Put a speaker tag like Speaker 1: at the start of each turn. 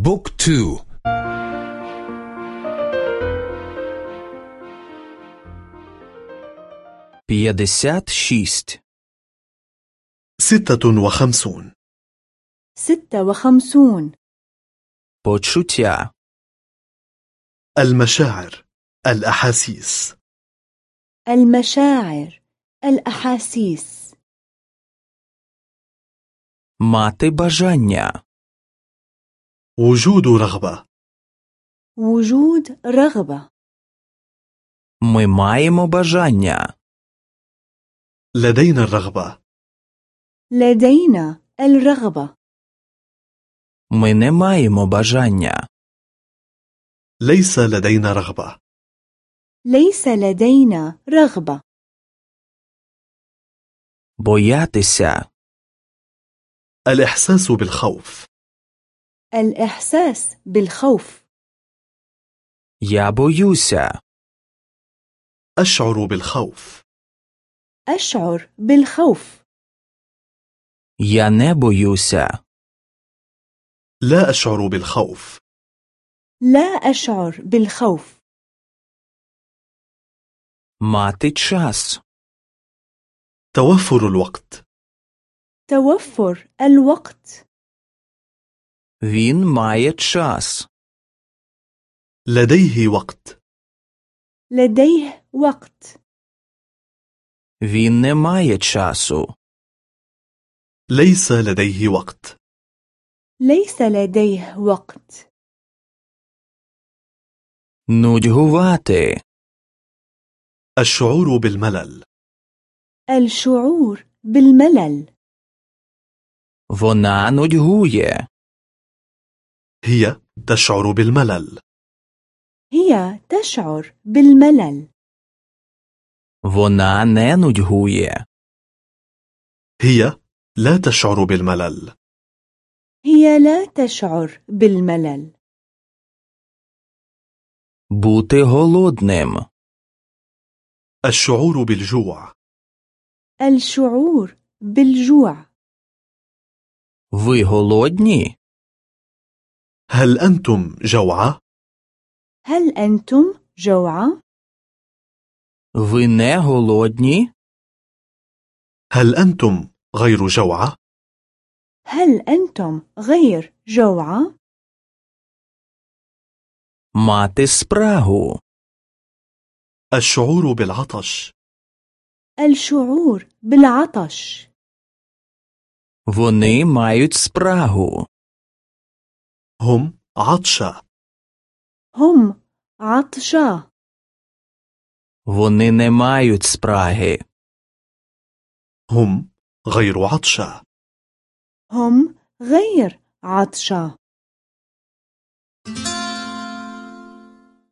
Speaker 1: book two.
Speaker 2: п'ятдесят шість.
Speaker 3: ستة وخمسون.
Speaker 4: ستة وخمسون.
Speaker 2: почуття.
Speaker 3: المشاعر الأحاسيس.
Speaker 4: المشاعر الأحاسيس.
Speaker 2: ماتي باجانيا
Speaker 3: وجود رغبة
Speaker 4: وجود رغبة
Speaker 2: ми маємо бажання
Speaker 3: لدينا الرغبة
Speaker 4: لدينا الرغبة
Speaker 2: ми не маємо бажання
Speaker 3: ليس لدينا رغبة
Speaker 4: ليس لدينا رغبة
Speaker 2: боятися
Speaker 3: الإحساس بالخوف
Speaker 4: الإحساس بالخوف
Speaker 2: я боюся
Speaker 3: أشعر بالخوف
Speaker 4: أشعر بالخوف
Speaker 2: я не боюся
Speaker 3: لا أشعر بالخوف
Speaker 4: لا أشعر بالخوف
Speaker 2: мати час
Speaker 3: توفر الوقت
Speaker 4: توفر الوقت
Speaker 2: він має час
Speaker 3: لديه وقت
Speaker 4: لديه وقت
Speaker 2: він не має часу
Speaker 3: ليس لديه وقت
Speaker 4: ليس لديه وقت
Speaker 2: нудьгувати
Speaker 3: الشعور بالملل
Speaker 4: الشعور بالملل
Speaker 2: вона нудьгує
Speaker 3: هي تشعر بالملل
Speaker 4: هي تشعر بالملل
Speaker 2: вона не нудьгує
Speaker 3: هي لا تشعر بالملل
Speaker 4: هي لا تشعر بالملل
Speaker 2: бути голодним
Speaker 3: الشعور بالجوع
Speaker 4: الشعور بالجوع
Speaker 2: ви голодні
Speaker 3: هل أنتم جوعى؟
Speaker 4: هل أنتم جوعى؟
Speaker 2: ви не голодні
Speaker 3: هل أنتم غير جوعى؟
Speaker 4: هل أنتم غير جوعى؟
Speaker 2: мати спрагу
Speaker 3: الشعور بالعطش
Speaker 4: الشعور بالعطش
Speaker 2: вони мають спрагу
Speaker 3: هم عطشى
Speaker 4: هم عطشى
Speaker 2: вони не мають спраги
Speaker 3: هم غير عطشى
Speaker 4: هم غير عطشى